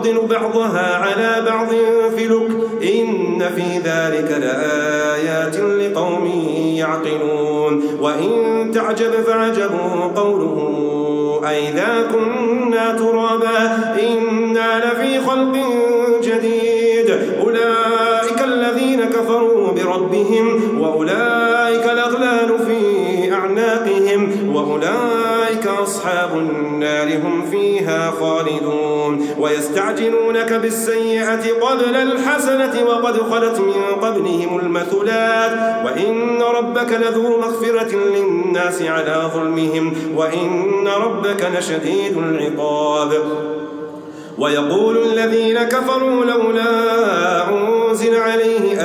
ونفضل بعضها على بعض في لك. إن في ذلك لآيات لقوم يعقلون. وإن تعجب فعجب قوله أئذا كنا ترابا. إنا لفي خلق جديد. أولئك الذين كفروا بربهم وأولئك أعناقهم وأولئك أصحاب النار هم فيها خالدون. ويستعجلونك بالسيئة قبل الحسنة وقد خلت من قبلهم المثلات. وإن ربك لذو مغفرة للناس على ظلمهم وإن ربك لشديد العقاب. ويقول الذين كفروا لولا أنزل عليه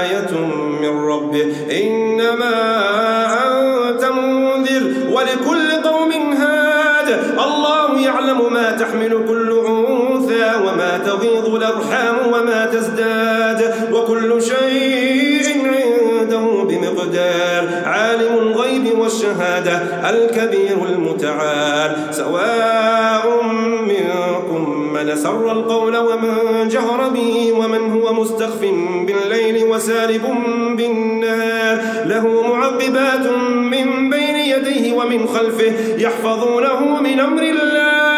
آية من ربه إنما تحمل كل أنثى وما تغيض الأرحام وما تزداد وكل شيء عنده بمقدار. عالم الغيب والشهادة الكبير المتعال. سواء منكم من سر القول ومن جهر به ومن هو مستخف بالليل وسارب بالنهار. له معقبات من بين يديه ومن خلفه يحفظونه من أمر الله.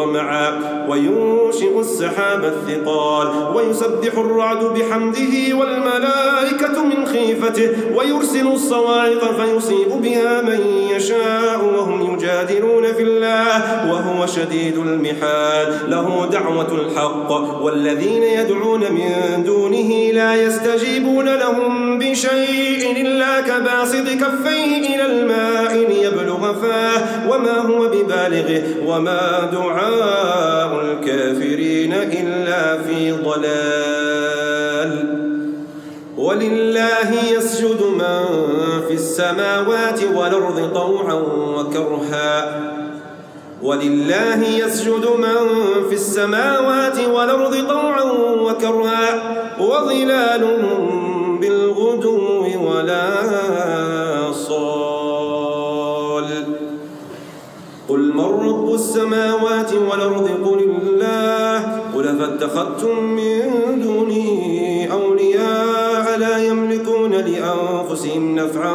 وطمعا وينشئ السحاب الثقال ويسبح الرعد بحمده والملائكة من خيفته ويرسل الصواعق فيصيب بها من يشاء وهم يجادلون في الله وهو شديد المحال. له دعوة الحق والذين يدعون من دونه لا يستجيبون لهم بشيء إلا كباسط كفيه إلى الماء ليبلغ فاه وما هو ببالغه وما الكافرين إلا في ضلال. ولله يسجد من في السماوات والأرض طوعا وكرها. ولله يسجد من في السماوات والأرض طوعا وكرها. وظلالهم بالغدو ولا السماوات والأرض قل الله قل فاتخذتم من دونه أولياء لا يملكون لأنفسهم نفعا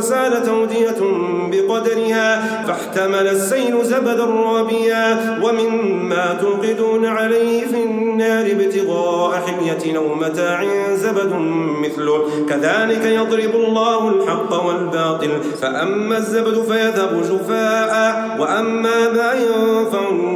فسالت أودية بقدرها فاحتمل السيل زبدا رابيا ومما توقدون عليه في النار ابتغاء حلية أو متاع زبد مثله. كذلك يضرب الله الحق والباطل فأما الزبد فيذهب جفاء وأما ما ينفع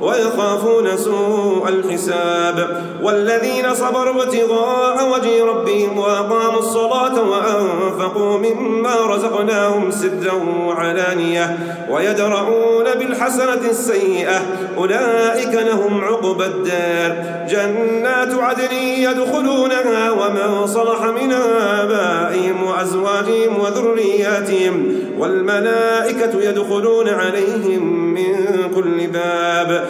ويخافون سوء الحساب والذين صبروا ابتغاء وجه ربهم وأقاموا الصلاة وأنفقوا مما رزقناهم سرا وعلانية ويدرؤون بالحسنة السيئة أولئك لهم عقبى الدار جنات عدن يدخلونها ومن صلح من آبائهم وأزواجهم وذرياتهم والملائكة يدخلون عليهم من كل باب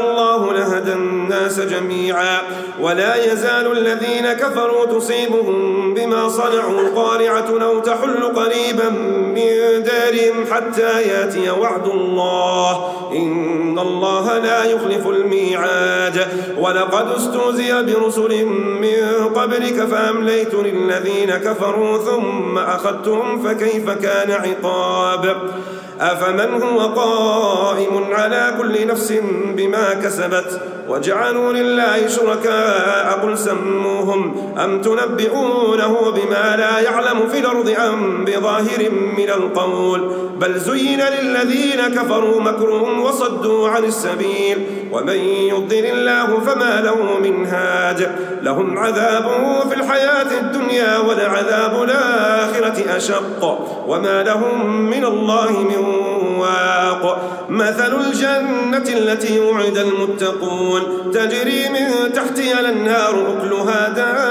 الناس جميعا. ولا يزال الذين كفروا تصيبهم بما صنعوا قارعة أو تحل قريبا من دارهم حتى يأتي وعد الله. إن الله لا يخلف الميعاد. ولقد استهزئ برسل من قبلك فأمليت للذين كفروا ثم أخذتهم فكيف كان عقاب؟ أفمن هو قائم على كل نفس بما كسبت؟ وجعلوا لله شركاء قل سموهم أم تنبئونه بما لا يعلم في الأرض أم بظاهر من القول؟ بل زين للذين كفروا مكرهم وصدوا عن السبيل. ومن يضل الله فما له من هاج. لهم عذاب في الحياة الدنيا ولعذاب الآخرة أشق. وما لهم من الله من واق مثل الجنة التي وعد المتقون. تجري من تحتها الأنهار أكلها دائم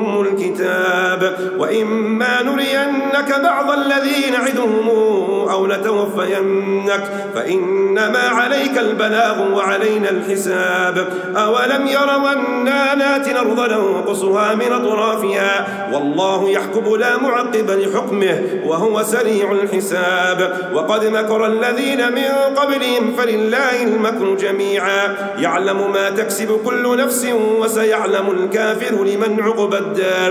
الكتاب. وإما نرينك بعض الذين نعدهم أو نتوفينك. فإنما عليك البلاغ وعلينا الحساب. أولم يروا أنا ناتي الأرض ننقصها من أطرافها؟ والله يحكم لا معقب لحكمه وهو سريع الحساب. وقد مكر الذين من قبلهم فلله المكر جميعا. يعلم ما تكسب كل نفس وسيعلم الكافر لمن عقب الدار.